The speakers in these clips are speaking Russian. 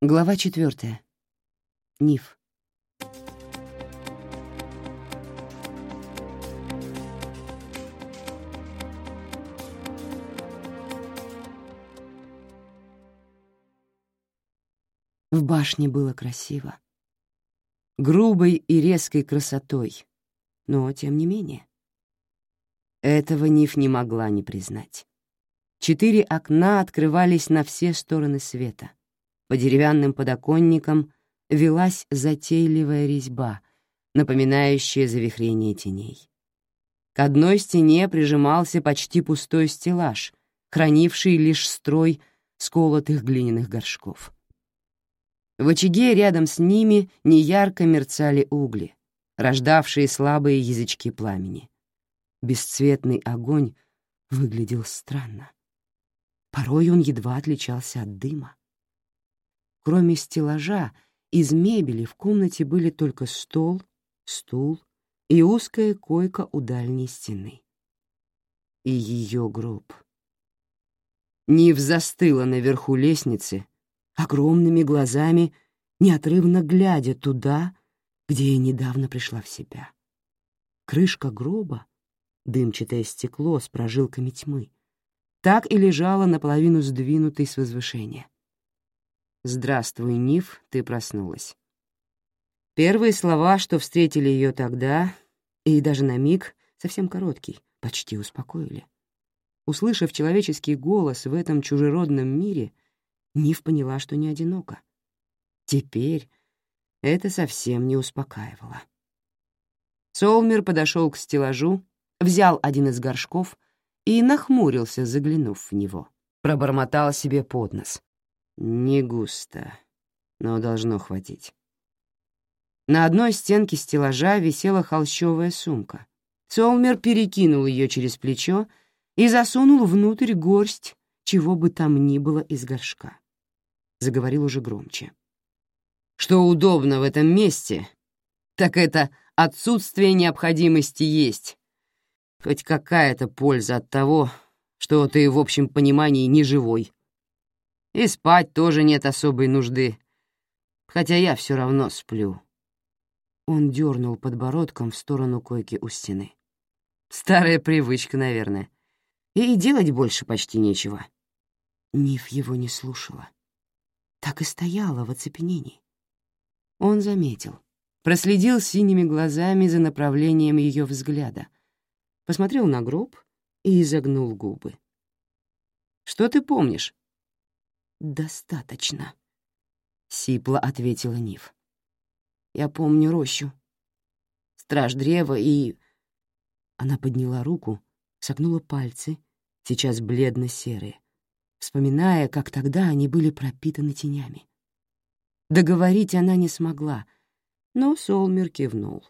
Глава четвертая. Ниф. В башне было красиво. Грубой и резкой красотой, но тем не менее. Этого Ниф не могла не признать. Четыре окна открывались на все стороны света. По деревянным подоконникам велась затейливая резьба, напоминающая завихрение теней. К одной стене прижимался почти пустой стеллаж, хранивший лишь строй сколотых глиняных горшков. В очаге рядом с ними неярко мерцали угли, рождавшие слабые язычки пламени. Бесцветный огонь выглядел странно. Порой он едва отличался от дыма. Кроме стеллажа, из мебели в комнате были только стол, стул и узкая койка у дальней стены. И ее гроб. Нив застыла наверху лестницы, огромными глазами, неотрывно глядя туда, где я недавно пришла в себя. Крышка гроба, дымчатое стекло с прожилками тьмы, так и лежала наполовину сдвинутой с возвышения. «Здравствуй, Ниф, ты проснулась». Первые слова, что встретили ее тогда, и даже на миг, совсем короткий, почти успокоили. Услышав человеческий голос в этом чужеродном мире, Ниф поняла, что не одинока. Теперь это совсем не успокаивало. Солмер подошел к стеллажу, взял один из горшков и нахмурился, заглянув в него. Пробормотал себе под нос. Не густо, но должно хватить. На одной стенке стеллажа висела холщовая сумка. Солмер перекинул ее через плечо и засунул внутрь горсть, чего бы там ни было из горшка. Заговорил уже громче. Что удобно в этом месте, так это отсутствие необходимости есть. Хоть какая-то польза от того, что ты в общем понимании не живой. И спать тоже нет особой нужды, хотя я все равно сплю. Он дернул подбородком в сторону койки у стены. Старая привычка, наверное. И делать больше почти нечего. Ниф его не слушала. Так и стояла в оцепенении. Он заметил, проследил синими глазами за направлением ее взгляда, посмотрел на гроб и изогнул губы. «Что ты помнишь?» «Достаточно», — сипло ответила Нив. «Я помню рощу, страж древа и...» Она подняла руку, согнула пальцы, сейчас бледно-серые, вспоминая, как тогда они были пропитаны тенями. Договорить она не смогла, но Солмер кивнул.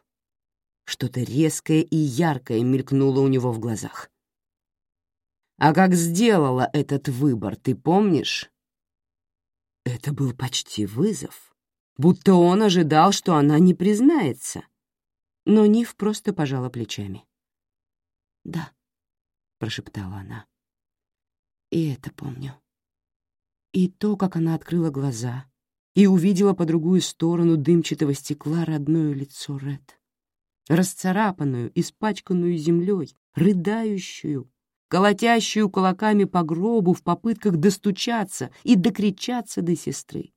Что-то резкое и яркое мелькнуло у него в глазах. «А как сделала этот выбор, ты помнишь?» Это был почти вызов, будто он ожидал, что она не признается. Но Нив просто пожала плечами. «Да», — прошептала она. «И это помню. И то, как она открыла глаза и увидела по другую сторону дымчатого стекла родное лицо Ред, расцарапанную, испачканную землей, рыдающую, колотящую кулаками по гробу в попытках достучаться и докричаться до сестры.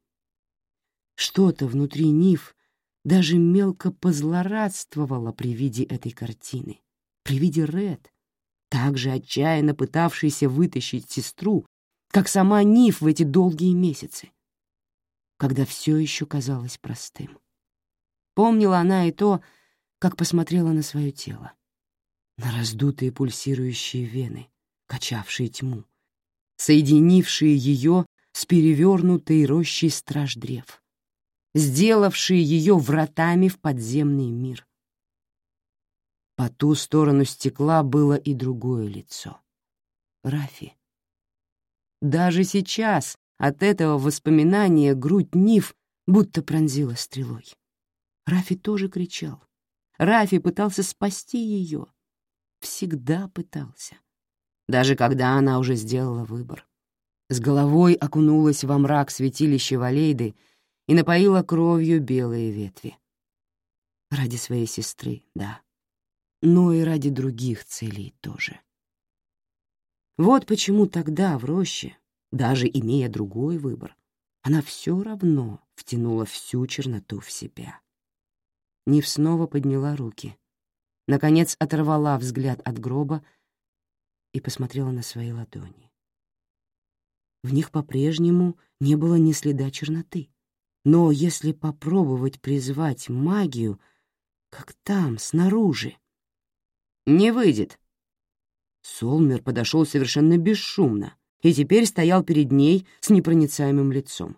Что-то внутри Ниф даже мелко позлорадствовало при виде этой картины, при виде Ред, также отчаянно пытавшейся вытащить сестру, как сама Ниф в эти долгие месяцы, когда все еще казалось простым. Помнила она и то, как посмотрела на свое тело на раздутые пульсирующие вены, качавшие тьму, соединившие ее с перевернутой рощей страж древ, сделавшие ее вратами в подземный мир. По ту сторону стекла было и другое лицо — Рафи. Даже сейчас от этого воспоминания грудь Ниф будто пронзила стрелой. Рафи тоже кричал. Рафи пытался спасти ее — всегда пытался. Даже когда она уже сделала выбор. С головой окунулась во мрак святилища Валейды и напоила кровью белые ветви. Ради своей сестры, да, но и ради других целей тоже. Вот почему тогда в роще, даже имея другой выбор, она все равно втянула всю черноту в себя. Нив снова подняла руки, наконец оторвала взгляд от гроба и посмотрела на свои ладони. В них по-прежнему не было ни следа черноты. Но если попробовать призвать магию, как там, снаружи... Не выйдет. Солмер подошел совершенно бесшумно и теперь стоял перед ней с непроницаемым лицом.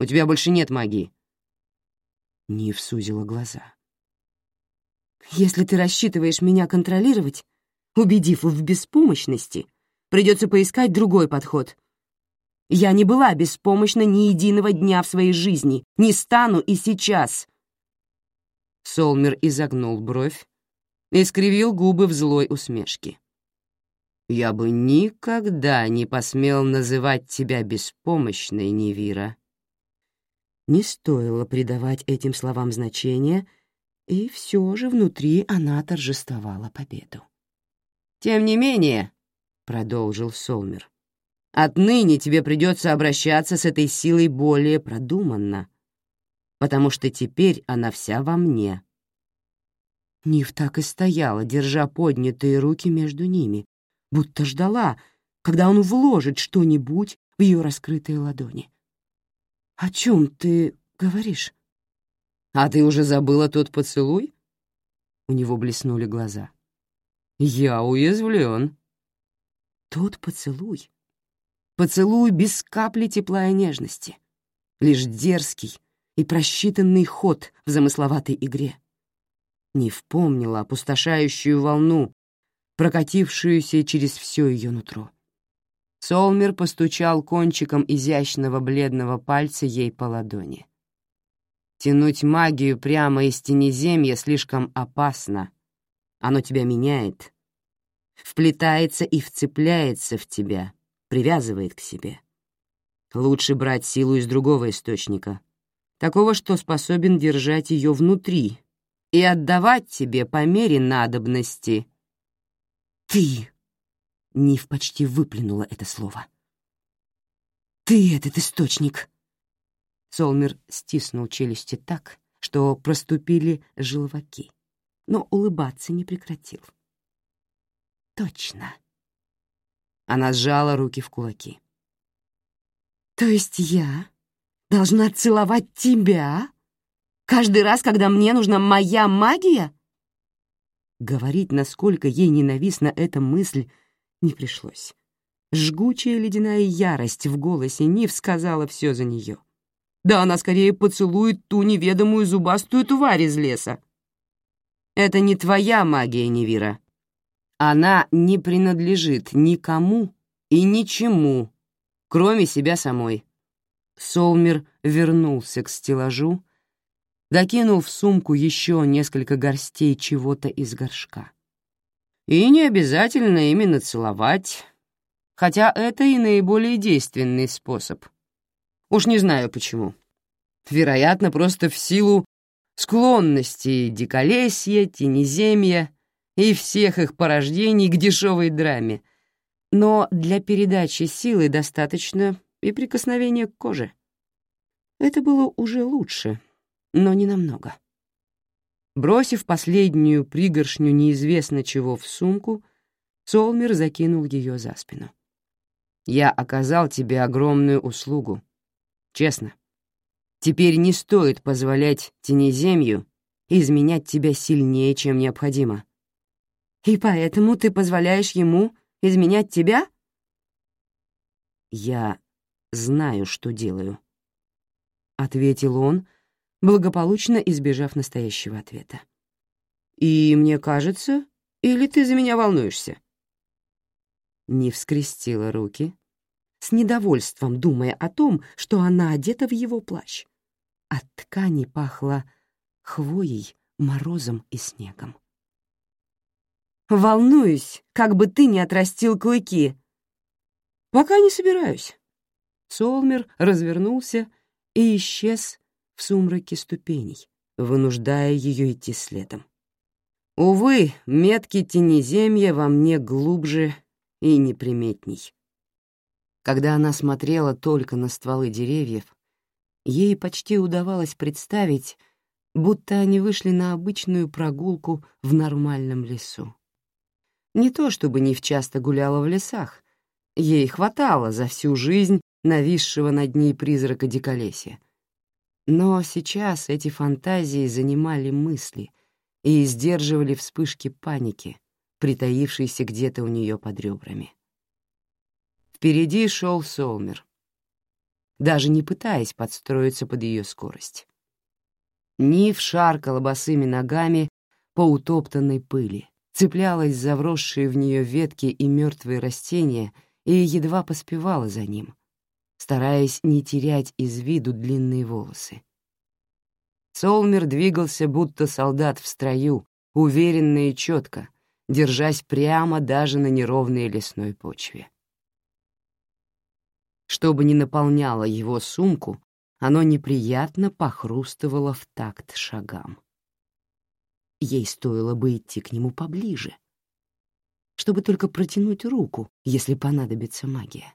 «У тебя больше нет магии». Нив сузила глаза. «Если ты рассчитываешь меня контролировать, убедив в беспомощности, придется поискать другой подход. Я не была беспомощна ни единого дня в своей жизни, не стану и сейчас. Солмер изогнул бровь и скривил губы в злой усмешке. «Я бы никогда не посмел называть тебя беспомощной, Невира». Не стоило придавать этим словам значения, и все же внутри она торжествовала победу. «Тем не менее», — продолжил Солмер, Отныне тебе придется обращаться с этой силой более продуманно, потому что теперь она вся во мне». Нив так и стояла, держа поднятые руки между ними, будто ждала, когда он вложит что-нибудь в ее раскрытые ладони. «О чем ты говоришь?» «А ты уже забыла тот поцелуй?» У него блеснули глаза. «Я уязвлен». «Тот поцелуй, Поцелуй без капли тепла и нежности. Лишь дерзкий и просчитанный ход в замысловатой игре. Не впомнила опустошающую волну, прокатившуюся через все ее нутро. Солмер постучал кончиком изящного бледного пальца ей по ладони. Тянуть магию прямо из тенеземья слишком опасно. Оно тебя меняет, вплетается и вцепляется в тебя, привязывает к себе. Лучше брать силу из другого источника, такого, что способен держать ее внутри и отдавать тебе по мере надобности. «Ты!» — Нив почти выплюнула это слово. «Ты этот источник!» Солмер стиснул челюсти так, что проступили желваки, но улыбаться не прекратил. «Точно!» Она сжала руки в кулаки. «То есть я должна целовать тебя каждый раз, когда мне нужна моя магия?» Говорить, насколько ей ненавистна эта мысль, не пришлось. Жгучая ледяная ярость в голосе Нив сказала все за нее. Да она скорее поцелует ту неведомую зубастую тварь из леса. «Это не твоя магия, Невира», она не принадлежит никому и ничему, кроме себя самой. Солмер вернулся к стеллажу, докинул в сумку еще несколько горстей чего-то из горшка. И не обязательно именно целовать, хотя это и наиболее действенный способ. Уж не знаю почему. Вероятно, просто в силу склонности диколесья, тенеземья и всех их порождений к дешевой драме. Но для передачи силы достаточно и прикосновения к коже. Это было уже лучше, но не намного. Бросив последнюю пригоршню неизвестно чего в сумку, Солмер закинул ее за спину. «Я оказал тебе огромную услугу. Честно. Теперь не стоит позволять тенеземью изменять тебя сильнее, чем необходимо. И поэтому ты позволяешь ему изменять тебя? Я знаю, что делаю, — ответил он, благополучно избежав настоящего ответа. И мне кажется, или ты за меня волнуешься? Не вскрестила руки, с недовольством думая о том, что она одета в его плащ. От ткани пахло хвоей, морозом и снегом. Волнуюсь, как бы ты не отрастил клыки. Пока не собираюсь, Солмер развернулся и исчез в сумраке ступеней, вынуждая ее идти следом. Увы, метки тенеземья во мне глубже и неприметней. Когда она смотрела только на стволы деревьев, ей почти удавалось представить, будто они вышли на обычную прогулку в нормальном лесу. Не то чтобы Нив часто гуляла в лесах, ей хватало за всю жизнь нависшего над ней призрака диколесья. Но сейчас эти фантазии занимали мысли и сдерживали вспышки паники, притаившейся где-то у нее под ребрами. Впереди шел Солмер, даже не пытаясь подстроиться под ее скорость. Нив шаркала босыми ногами по утоптанной пыли, цеплялась за вросшие в нее ветки и мертвые растения и едва поспевала за ним, стараясь не терять из виду длинные волосы. Солмер двигался, будто солдат в строю, уверенно и четко, держась прямо даже на неровной лесной почве. Чтобы не наполняло его сумку, оно неприятно похрустывало в такт шагам. Ей стоило бы идти к нему поближе, чтобы только протянуть руку, если понадобится магия.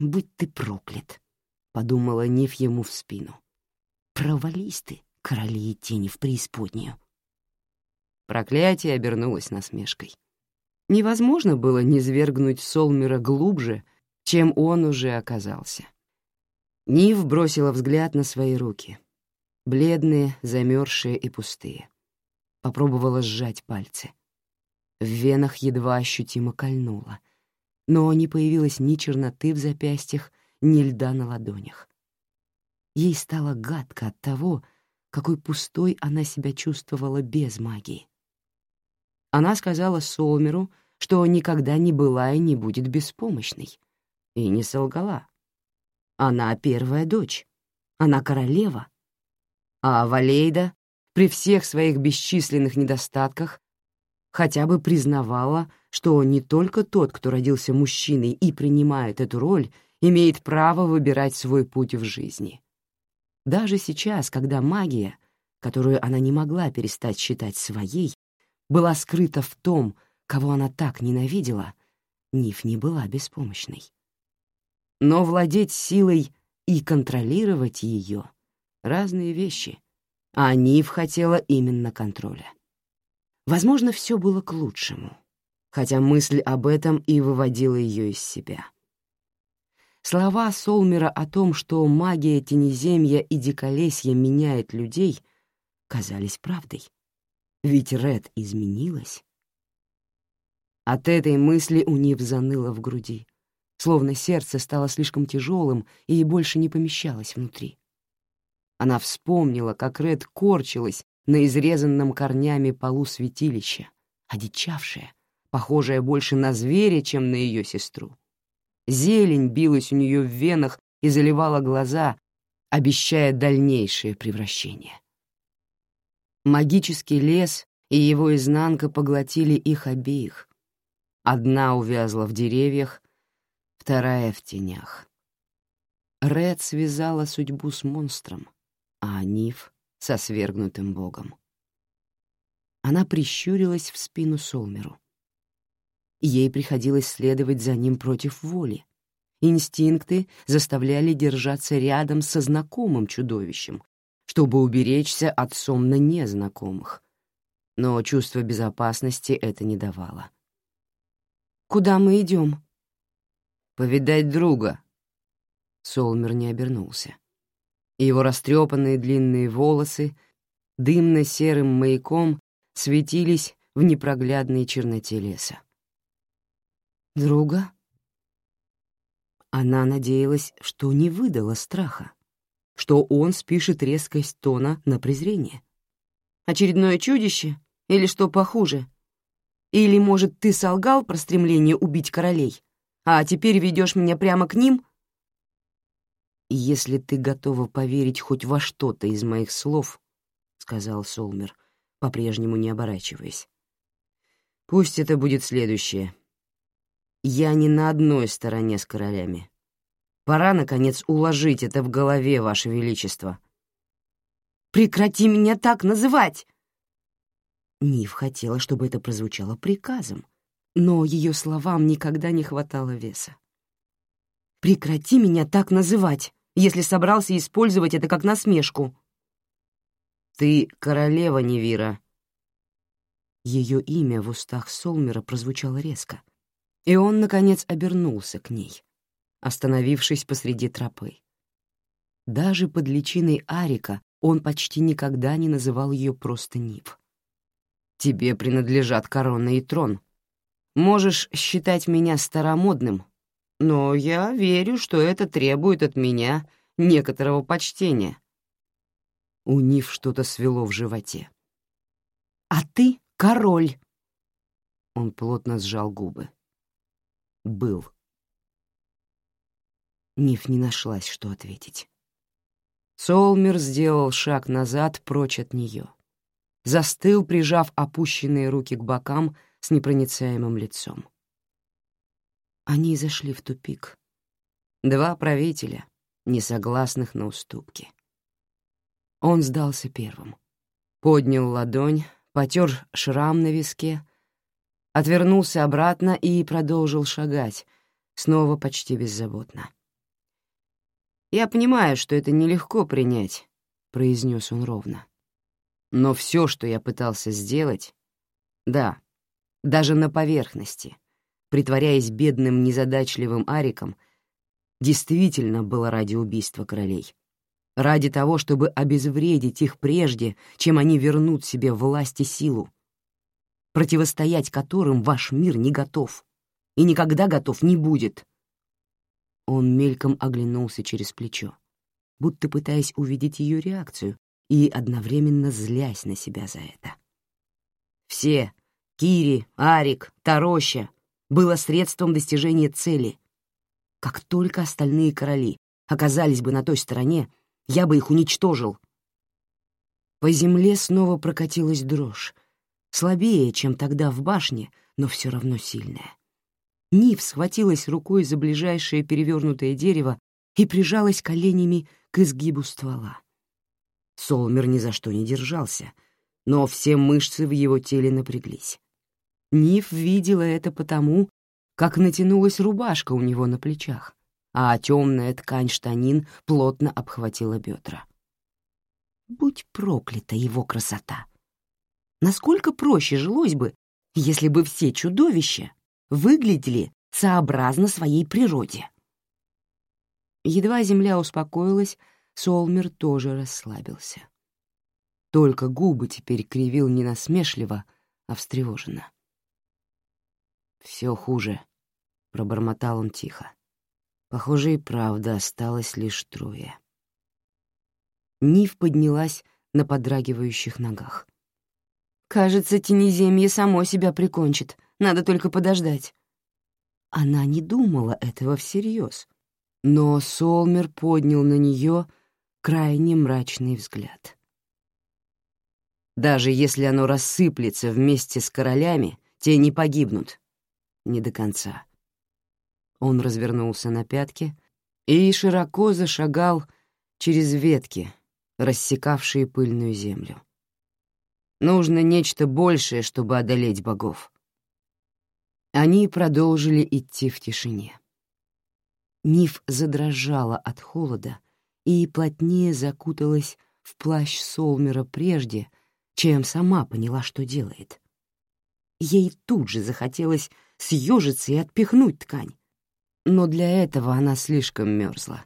«Будь ты проклят», — подумала Ниф ему в спину. «Провались ты, короли и тени в преисподнюю». Проклятие обернулось насмешкой. Невозможно было низвергнуть Солмера глубже, чем он уже оказался. Нив бросила взгляд на свои руки, бледные, замерзшие и пустые. Попробовала сжать пальцы. В венах едва ощутимо кольнуло, но не появилось ни черноты в запястьях, ни льда на ладонях. Ей стало гадко от того, какой пустой она себя чувствовала без магии. Она сказала Солмеру, что никогда не была и не будет беспомощной, и не солгала. Она первая дочь, она королева. А Валейда при всех своих бесчисленных недостатках хотя бы признавала, что не только тот, кто родился мужчиной и принимает эту роль, имеет право выбирать свой путь в жизни. Даже сейчас, когда магия, которую она не могла перестать считать своей, была скрыта в том, кого она так ненавидела, Ниф не была беспомощной. Но владеть силой и контролировать ее — разные вещи, а Нив хотела именно контроля. Возможно, все было к лучшему, хотя мысль об этом и выводила ее из себя. Слова Солмера о том, что магия Тенеземья и Диколесья меняет людей, казались правдой. Ведь Ред изменилась. От этой мысли у Нив заныло в груди словно сердце стало слишком тяжелым и больше не помещалось внутри. Она вспомнила, как Ред корчилась на изрезанном корнями полу святилища, одичавшая, похожая больше на зверя, чем на ее сестру. Зелень билась у нее в венах и заливала глаза, обещая дальнейшее превращение. Магический лес и его изнанка поглотили их обеих. Одна увязла в деревьях, вторая в тенях. Ред связала судьбу с монстром, а Ниф — со свергнутым богом. Она прищурилась в спину Солмеру. Ей приходилось следовать за ним против воли. Инстинкты заставляли держаться рядом со знакомым чудовищем, чтобы уберечься от сомна незнакомых. Но чувство безопасности это не давало. «Куда мы идем?» Повидать друга». Солмер не обернулся. Его растрепанные длинные волосы дымно-серым маяком светились в непроглядной черноте леса. «Друга?» Она надеялась, что не выдала страха, что он спишет резкость тона на презрение. «Очередное чудище? Или что похуже? Или, может, ты солгал про стремление убить королей?» А теперь ведешь меня прямо к ним?» «Если ты готова поверить хоть во что-то из моих слов», — сказал Солмер, по-прежнему не оборачиваясь, — «пусть это будет следующее. Я не на одной стороне с королями. Пора, наконец, уложить это в голове, Ваше Величество. «Прекрати меня так называть!» Нив хотела, чтобы это прозвучало приказом, но ее словам никогда не хватало веса. «Прекрати меня так называть, если собрался использовать это как насмешку!» «Ты королева Невира». Ее имя в устах Солмера прозвучало резко, и он, наконец, обернулся к ней, остановившись посреди тропы. Даже под личиной Арика он почти никогда не называл ее просто Нив. «Тебе принадлежат корона и трон. Можешь считать меня старомодным, но я верю, что это требует от меня некоторого почтения». У Нив что-то свело в животе. «А ты король!» Он плотно сжал губы. «Был». Ниф не нашлась, что ответить. Солмер сделал шаг назад прочь от нее. Застыл, прижав опущенные руки к бокам с непроницаемым лицом. Они зашли в тупик. Два правителя, несогласных на уступки. Он сдался первым. Поднял ладонь, потер шрам на виске, отвернулся обратно и продолжил шагать, снова почти беззаботно. «Я понимаю, что это нелегко принять», — произнес он ровно. «Но все, что я пытался сделать, да, даже на поверхности, притворяясь бедным незадачливым Ариком, действительно было ради убийства королей. Ради того, чтобы обезвредить их прежде, чем они вернут себе власть и силу, противостоять которым ваш мир не готов и никогда готов не будет. Он мельком оглянулся через плечо, будто пытаясь увидеть ее реакцию и одновременно злясь на себя за это. Все — Кири, Арик, Тароща — было средством достижения цели. Как только остальные короли оказались бы на той стороне, я бы их уничтожил. По земле снова прокатилась дрожь, слабее, чем тогда в башне, но все равно сильная. Нив схватилась рукой за ближайшее перевернутое дерево и прижалась коленями к изгибу ствола. Солмер ни за что не держался, но все мышцы в его теле напряглись. Нив видела это потому, как натянулась рубашка у него на плечах, а темная ткань штанин плотно обхватила бедра. Будь проклята его красота! Насколько проще жилось бы, если бы все чудовища выглядели сообразно своей природе. Едва земля успокоилась, Солмер тоже расслабился. Только губы теперь кривил не насмешливо, а встревоженно. «Все хуже», — пробормотал он тихо. Похоже, и правда осталось лишь трое. Нив поднялась на подрагивающих ногах. «Кажется, тенеземье само себя прикончит. Надо только подождать». Она не думала этого всерьез, но Солмер поднял на нее крайне мрачный взгляд. «Даже если оно рассыплется вместе с королями, те не погибнут. Не до конца». Он развернулся на пятки и широко зашагал через ветки, рассекавшие пыльную землю. Нужно нечто большее, чтобы одолеть богов. Они продолжили идти в тишине. Ниф задрожала от холода и плотнее закуталась в плащ Солмера прежде, чем сама поняла, что делает. Ей тут же захотелось съежиться и отпихнуть ткань, но для этого она слишком мерзла.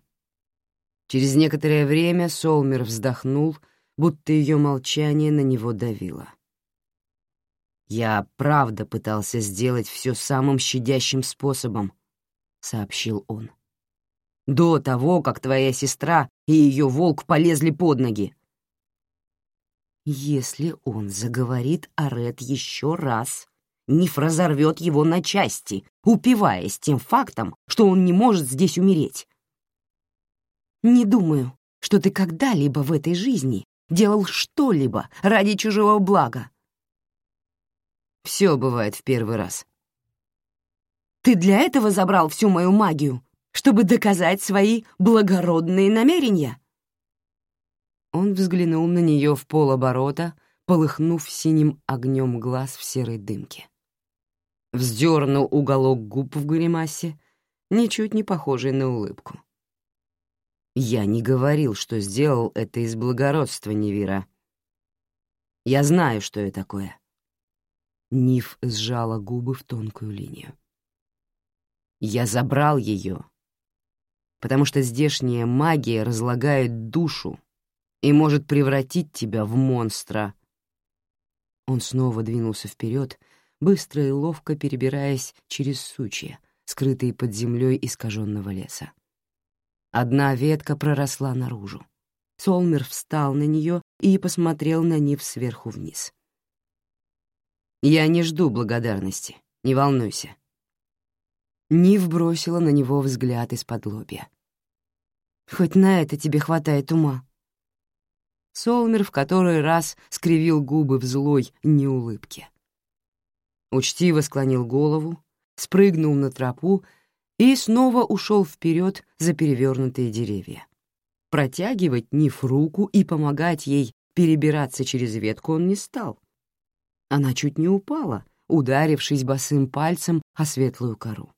Через некоторое время Солмер вздохнул, будто ее молчание на него давило. «Я правда пытался сделать все самым щадящим способом», — сообщил он. «До того, как твоя сестра и ее волк полезли под ноги». Если он заговорит о Ред еще раз, Ниф разорвет его на части, упиваясь тем фактом, что он не может здесь умереть. «Не думаю, что ты когда-либо в этой жизни делал что-либо ради чужого блага», все бывает в первый раз. Ты для этого забрал всю мою магию, чтобы доказать свои благородные намерения?» Он взглянул на нее в полоборота, полыхнув синим огнем глаз в серой дымке. Вздернул уголок губ в гримасе, ничуть не похожий на улыбку. «Я не говорил, что сделал это из благородства, Невира. Я знаю, что это такое». Ниф сжала губы в тонкую линию. «Я забрал ее, потому что здешняя магия разлагает душу и может превратить тебя в монстра». Он снова двинулся вперед, быстро и ловко перебираясь через сучья, скрытые под землей искаженного леса. Одна ветка проросла наружу. Солмер встал на нее и посмотрел на Нив сверху вниз. «Я не жду благодарности, не волнуйся». Нив бросила на него взгляд из-под лобья. «Хоть на это тебе хватает ума». Солмер в который раз скривил губы в злой неулыбке. Учтиво склонил голову, спрыгнул на тропу и снова ушел вперед за перевернутые деревья. Протягивать Ниф руку и помогать ей перебираться через ветку он не стал. Она чуть не упала, ударившись босым пальцем о светлую кору.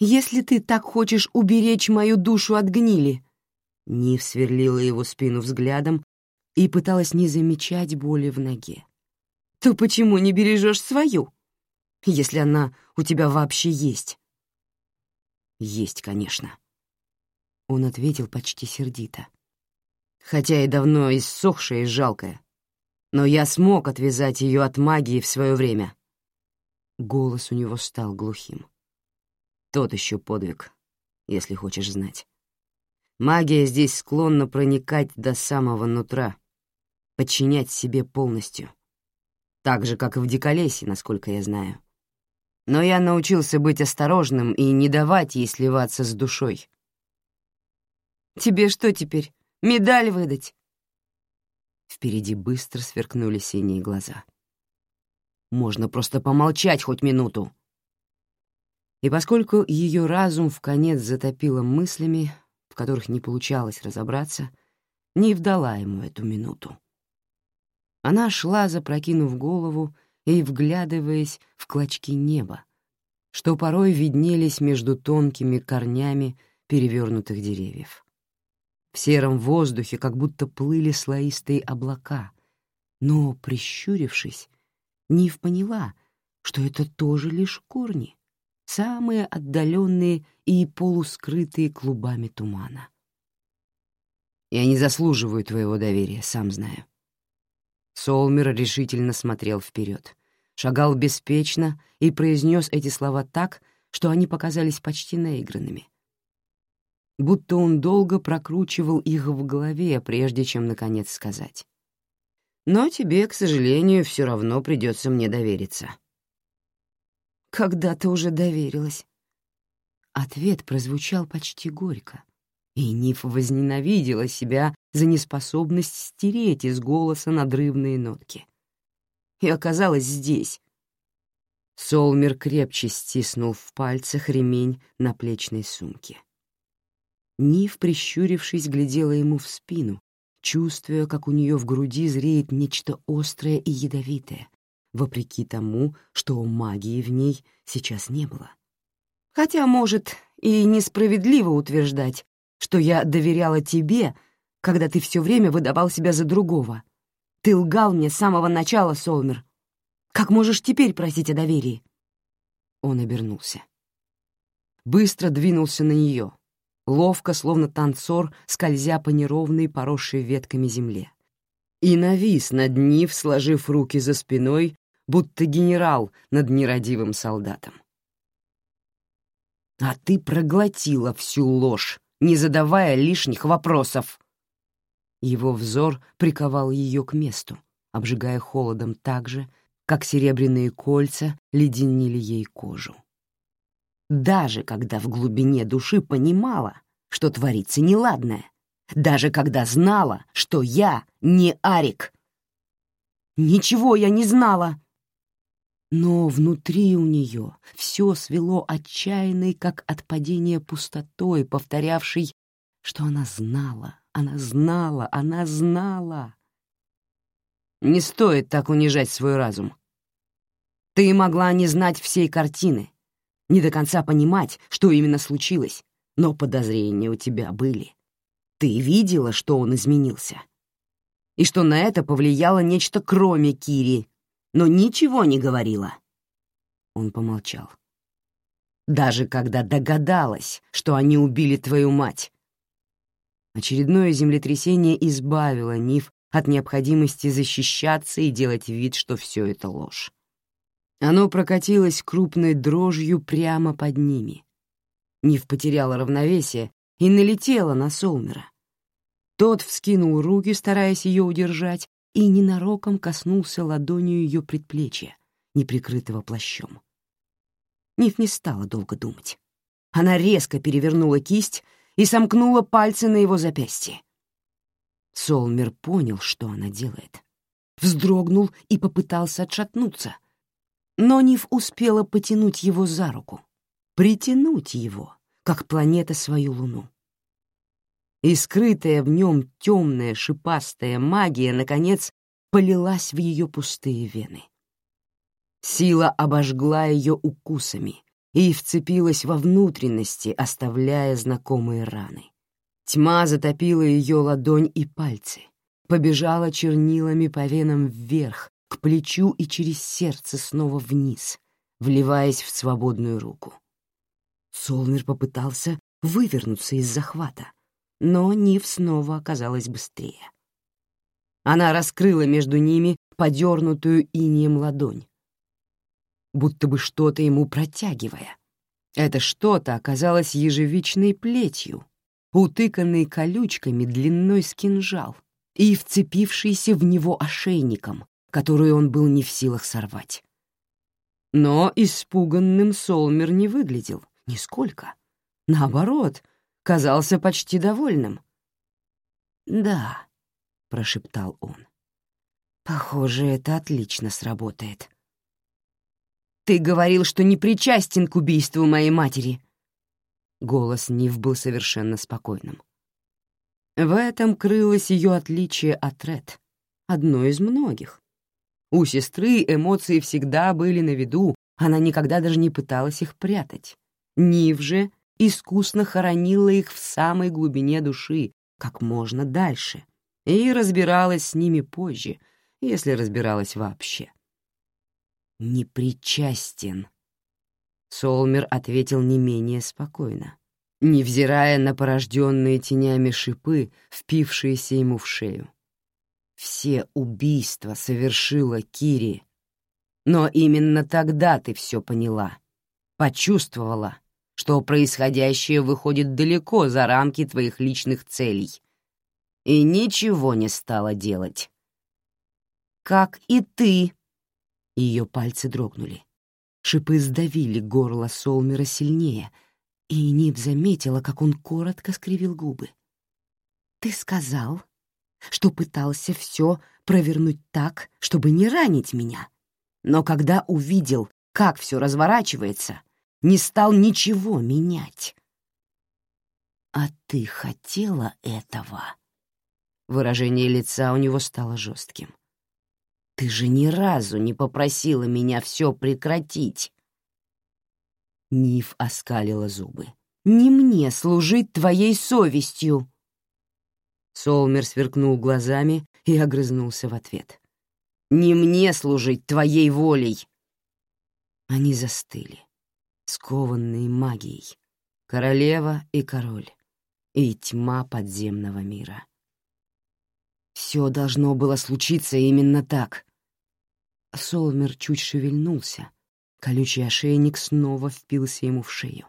«Если ты так хочешь уберечь мою душу от гнили...» Нив сверлила его спину взглядом и пыталась не замечать боли в ноге. «То почему не бережешь свою, если она у тебя вообще есть?» «Есть, конечно». Он ответил почти сердито. Хотя и давно иссохшая и жалкая. Но я смог отвязать ее от магии в свое время. Голос у него стал глухим. Тот еще подвиг, если хочешь знать. Магия здесь склонна проникать до самого нутра, подчинять себе полностью. Так же, как и в Диколесье, насколько я знаю. Но я научился быть осторожным и не давать ей сливаться с душой. «Тебе что теперь, медаль выдать?» Впереди быстро сверкнули синие глаза. «Можно просто помолчать хоть минуту!» И поскольку ее разум в конец затопило мыслями, в которых не получалось разобраться, не вдала ему эту минуту. Она шла, запрокинув голову, и вглядываясь в клочки неба, что порой виднелись между тонкими корнями перевернутых деревьев. В сером воздухе как будто плыли слоистые облака, но, прищурившись, Нив поняла, что это тоже лишь корни, самые отдаленные и полускрытые клубами тумана. «Я не заслуживаю твоего доверия, сам знаю». Солмер решительно смотрел вперед шагал беспечно и произнес эти слова так, что они показались почти наигранными. Будто он долго прокручивал их в голове, прежде чем, наконец, сказать. «Но тебе, к сожалению, все равно придется мне довериться». «Когда ты уже доверилась?» Ответ прозвучал почти горько, и Ниф возненавидела себя за неспособность стереть из голоса надрывные нотки и оказалась здесь. Солмер крепче стиснул в пальцах ремень на плечной сумке. Нив, прищурившись, глядела ему в спину, чувствуя, как у нее в груди зреет нечто острое и ядовитое, вопреки тому, что магии в ней сейчас не было. Хотя, может, и несправедливо утверждать, что я доверяла тебе, когда ты все время выдавал себя за другого, ты лгал мне с самого начала, Солмер. Как можешь теперь просить о доверии?» Он обернулся. Быстро двинулся на нее, ловко, словно танцор, скользя по неровной, поросшей ветками земле. И навис над Нив, сложив руки за спиной, будто генерал над нерадивым солдатом. «А ты проглотила всю ложь, не задавая лишних вопросов!» Его взор приковал ее к месту, обжигая холодом так же, как серебряные кольца леденили ей кожу. Даже когда в глубине души понимала, что творится неладное, даже когда знала, что я не Арик. «Ничего я не знала!» Но внутри у нее все свело отчаянной, как от падения пустотой, повторявшей, что она знала, она знала, она знала. Не стоит так унижать свой разум. Ты могла не знать всей картины, не до конца понимать, что именно случилось, но подозрения у тебя были. Ты видела, что он изменился. И что на это повлияло нечто кроме Кири, но ничего не говорила. Он помолчал. Даже когда догадалась, что они убили твою мать. Очередное землетрясение избавило Ниф от необходимости защищаться и делать вид, что все это ложь. Оно прокатилось крупной дрожью прямо под ними. Нив потеряла равновесие и налетела на Солмера. Тот вскинул руки, стараясь ее удержать, и ненароком коснулся ладонью ее предплечья, неприкрытого плащом. Ниф не стала долго думать. Она резко перевернула кисть и сомкнула пальцы на его запястье. Солмер понял, что она делает. Вздрогнул и попытался отшатнуться. Но Ниф успела потянуть его за руку, притянуть его, как планета свою луну. И скрытая в нем темная шипастая магия, наконец, полилась в ее пустые вены. Сила обожгла ее укусами и вцепилась во внутренности, оставляя знакомые раны. Тьма затопила ее ладонь и пальцы, побежала чернилами по венам вверх, к плечу и через сердце снова вниз, вливаясь в свободную руку. Солмер попытался вывернуться из захвата, но Нив снова оказалась быстрее. Она раскрыла между ними подернутую инием ладонь, будто бы что-то ему протягивая. Это что-то оказалось ежевичной плетью, утыканной колючками длиной с кинжал и вцепившейся в него ошейником, который он был не в силах сорвать. Но испуганным Солмер не выглядел, Нисколько. Наоборот, казался почти довольным. «Да», — прошептал он. «Похоже, это отлично сработает». «Ты говорил, что не причастен к убийству моей матери». Голос Нив был совершенно спокойным. В этом крылось ее отличие от Ред, одно из многих. У сестры эмоции всегда были на виду, она никогда даже не пыталась их прятать. Нив же искусно хоронила их в самой глубине души, как можно дальше, и разбиралась с ними позже, если разбиралась вообще. «Непричастен», — Солмер ответил не менее спокойно, невзирая на порожденные тенями шипы, впившиеся ему в шею. «Все убийства совершила Кири, но именно тогда ты все поняла, почувствовала» что происходящее выходит далеко за рамки твоих личных целей. И ничего не стала делать. «Как и ты!» Ее пальцы дрогнули. Шипы сдавили горло Солмера сильнее, и Нип заметила, как он коротко скривил губы. «Ты сказал, что пытался все провернуть так, чтобы не ранить меня. Но когда увидел, как все разворачивается, не стал ничего менять. «А ты хотела этого?» Выражение лица у него стало жестким. «Ты же ни разу не попросила меня все прекратить!» Ниф оскалила зубы. «Не мне служить твоей совестью!» Солмер сверкнул глазами и огрызнулся в ответ. «Не мне служить твоей волей!» Они застыли скованные магией, королева и король, и тьма подземного мира. Все должно было случиться именно так. Солмер чуть шевельнулся, колючий ошейник снова впился ему в шею.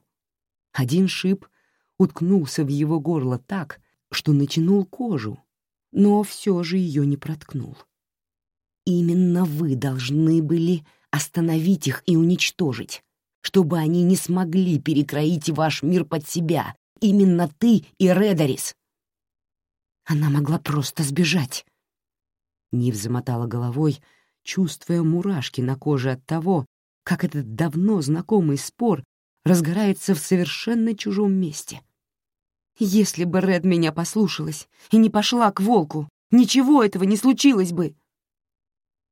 Один шип уткнулся в его горло так, что натянул кожу, но все же ее не проткнул. Именно вы должны были остановить их и уничтожить, чтобы они не смогли перекроить ваш мир под себя. Именно ты и Редорис. Она могла просто сбежать. Нив замотала головой, чувствуя мурашки на коже от того, как этот давно знакомый спор разгорается в совершенно чужом месте. Если бы Ред меня послушалась и не пошла к волку, ничего этого не случилось бы.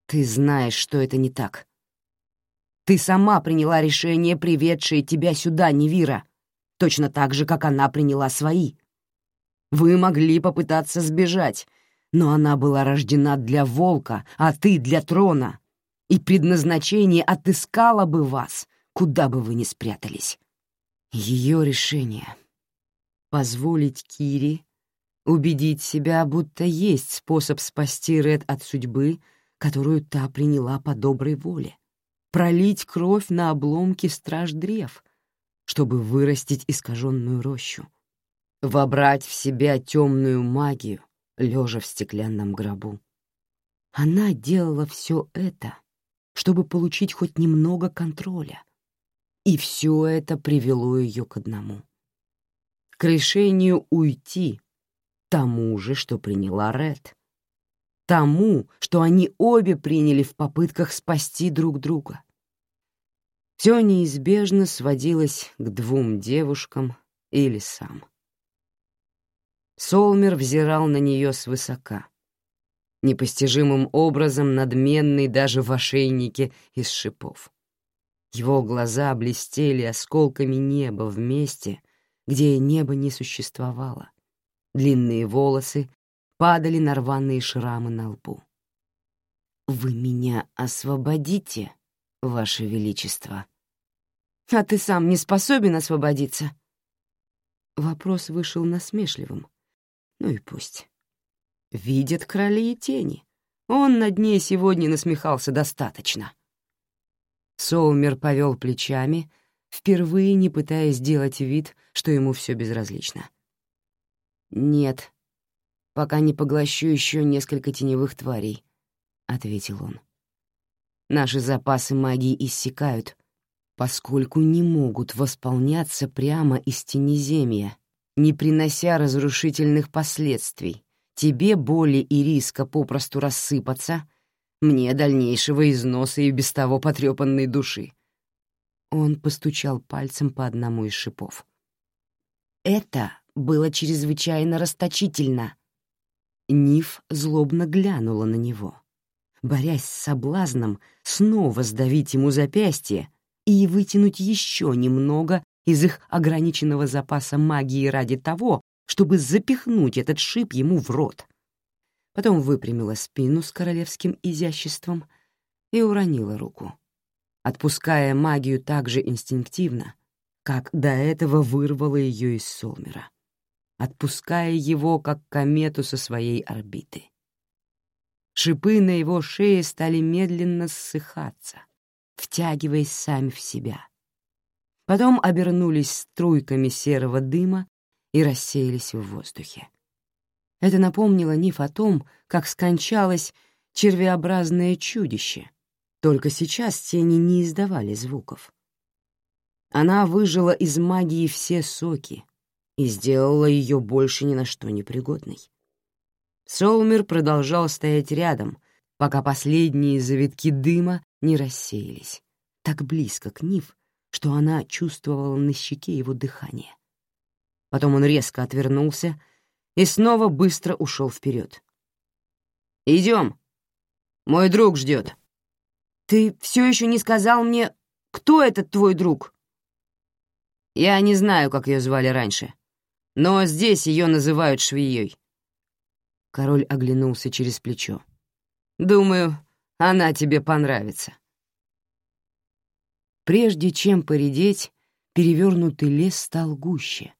Ты знаешь, что это не так. Ты сама приняла решение, приведшее тебя сюда, Невира, точно так же, как она приняла свои. Вы могли попытаться сбежать, но она была рождена для волка, а ты — для трона, и предназначение отыскало бы вас, куда бы вы ни спрятались. Ее решение — позволить Кире убедить себя, будто есть способ спасти Ред от судьбы, которую та приняла по доброй воле, пролить кровь на обломки страж древ, чтобы вырастить искаженную рощу, вобрать в себя темную магию, лежа в стеклянном гробу. Она делала все это, чтобы получить хоть немного контроля, и все это привело ее к одному — к решению уйти, тому же, что приняла Ред, тому, что они обе приняли в попытках спасти друг друга. Все неизбежно сводилось к двум девушкам или сам. Солмер взирал на нее свысока, непостижимым образом надменный даже в ошейнике из шипов. Его глаза блестели осколками неба в месте, где небо не существовало. Длинные волосы падали на рваные шрамы на лбу. «Вы меня освободите, Ваше Величество?» «А ты сам не способен освободиться?» Вопрос вышел насмешливым, ну и пусть. Видят кроли и тени. Он над ней сегодня насмехался достаточно. Соумер повел плечами, впервые не пытаясь сделать вид, что ему все безразлично. «Нет, пока не поглощу еще несколько теневых тварей», — ответил он. «Наши запасы магии иссякают, поскольку не могут восполняться прямо из тенеземья, не принося разрушительных последствий, тебе боли и риска попросту рассыпаться, мне дальнейшего износа и без того потрепанной души. Он постучал пальцем по одному из шипов. Это было чрезвычайно расточительно. Ниф злобно глянула на него, борясь с соблазном снова сдавить ему запястье и вытянуть еще немного из их ограниченного запаса магии ради того, чтобы запихнуть этот шип ему в рот. Потом выпрямила спину с королевским изяществом и уронила руку, отпуская магию так же инстинктивно, как до этого вырвала ее из Солмера, отпуская его, как комету со своей орбиты. Шипы на его шее стали медленно ссыхаться, втягиваясь сами в себя — потом обернулись струйками серого дыма и рассеялись в воздухе. Это напомнило Ниф о том, как скончалось червеобразное чудище, только сейчас тени не издавали звуков. Она выжила из магии все соки и сделала ее больше ни на что не Солмер продолжал стоять рядом, пока последние завитки дыма не рассеялись, так близко к Ниф, что она чувствовала на щеке его дыхание. Потом он резко отвернулся и снова быстро ушел вперед. «Идем. Мой друг ждет». «Ты все еще не сказал мне, кто этот твой друг?» «Я не знаю, как ее звали раньше, но здесь ее называют швеей». Король оглянулся через плечо. «Думаю, она тебе понравится». Прежде чем поредеть, перевернутый лес стал гуще.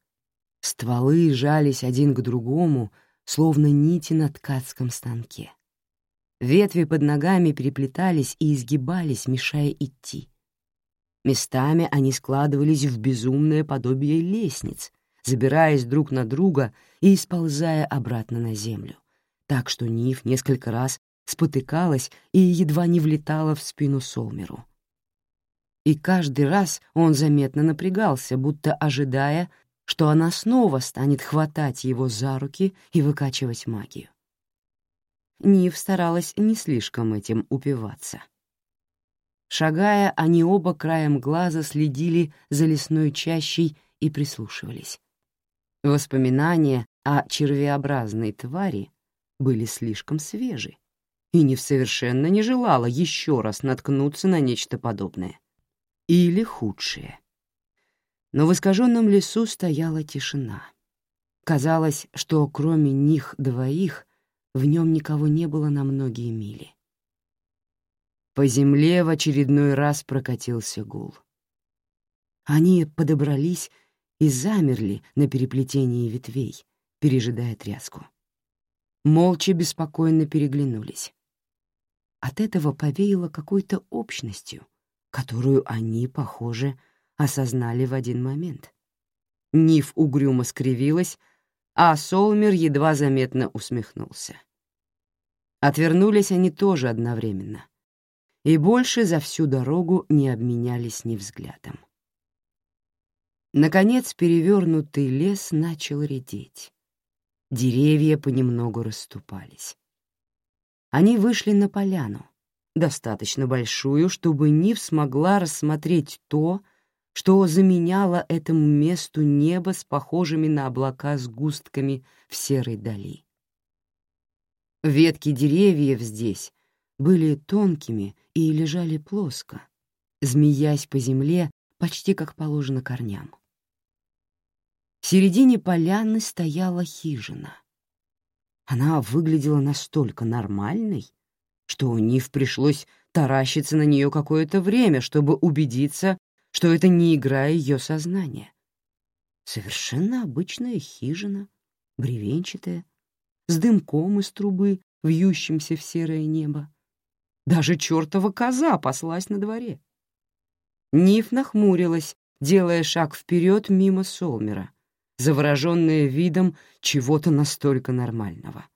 Стволы жались один к другому, словно нити на ткацком станке. Ветви под ногами переплетались и изгибались, мешая идти. Местами они складывались в безумное подобие лестниц, забираясь друг на друга и сползая обратно на землю, так что Ниф несколько раз спотыкалась и едва не влетала в спину Солмеру и каждый раз он заметно напрягался, будто ожидая, что она снова станет хватать его за руки и выкачивать магию. Нив старалась не слишком этим упиваться. Шагая, они оба краем глаза следили за лесной чащей и прислушивались. Воспоминания о червеобразной твари были слишком свежи, и Нив совершенно не желала еще раз наткнуться на нечто подобное. Или худшее. Но в искаженном лесу стояла тишина. Казалось, что кроме них двоих в нем никого не было на многие мили. По земле в очередной раз прокатился гул. Они подобрались и замерли на переплетении ветвей, пережидая тряску. Молча беспокойно переглянулись. От этого повеяло какой-то общностью, которую они, похоже, осознали в один момент. Ниф угрюмо скривилась, а Солмер едва заметно усмехнулся. Отвернулись они тоже одновременно — и больше за всю дорогу не обменялись ни взглядом. Наконец перевернутый лес начал редеть. Деревья понемногу расступались. Они вышли на поляну, достаточно большую, чтобы Нив смогла рассмотреть то, что заменяло этому месту небо с похожими на облака сгустками в серой дали. Ветки деревьев здесь были тонкими и лежали плоско, змеясь по земле почти как положено корням. В середине поляны стояла хижина. Она выглядела настолько нормальной, что у Нив пришлось таращиться на нее какое-то время, чтобы убедиться, что это не игра ее сознания. Совершенно обычная хижина, бревенчатая, с дымком из трубы, вьющимся в серое небо. Даже чертова коза паслась на дворе. Ниф нахмурилась, делая шаг вперед мимо Солмера, завороженная видом чего-то настолько нормального.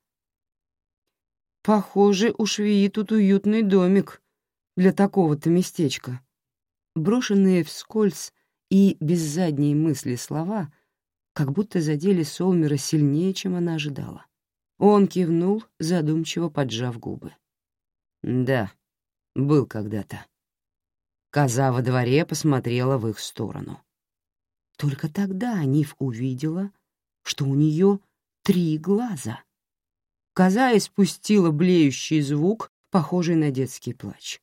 Похоже, у швеи тут уютный домик для такого-то местечка. Брошенные вскользь и без задней мысли слова как будто задели Солмера сильнее, чем она ожидала. Он кивнул, задумчиво поджав губы. Да, был когда-то. Коза во дворе посмотрела в их сторону. Только тогда Ниф увидела, что у нее три глаза. Коза испустила блеющий звук, похожий на детский плач.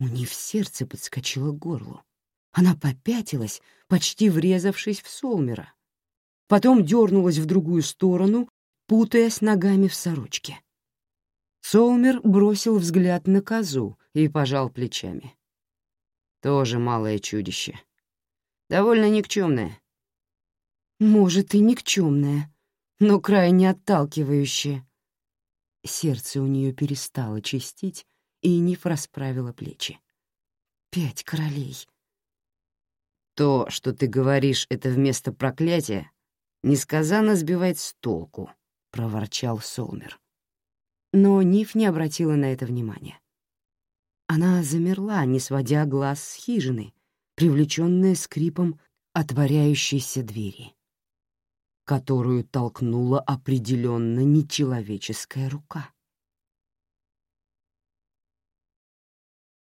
У Ниф сердце подскочило к горлу. Она попятилась, почти врезавшись в Солмера. Потом дернулась в другую сторону, путаясь ногами в сорочке. Соумер бросил взгляд на козу и пожал плечами. Тоже малое чудище. Довольно никчемное. Может, и никчемное, но крайне отталкивающее. Сердце у нее перестало чистить, и Ниф расправила плечи. Пять королей. То, что ты говоришь, это вместо проклятия, несказанно сбивает с толку, — проворчал Солмер но Ниф не обратила на это внимания. Она замерла, не сводя глаз с хижины, привлеченная скрипом отворяющейся двери, которую толкнула определенно нечеловеческая рука.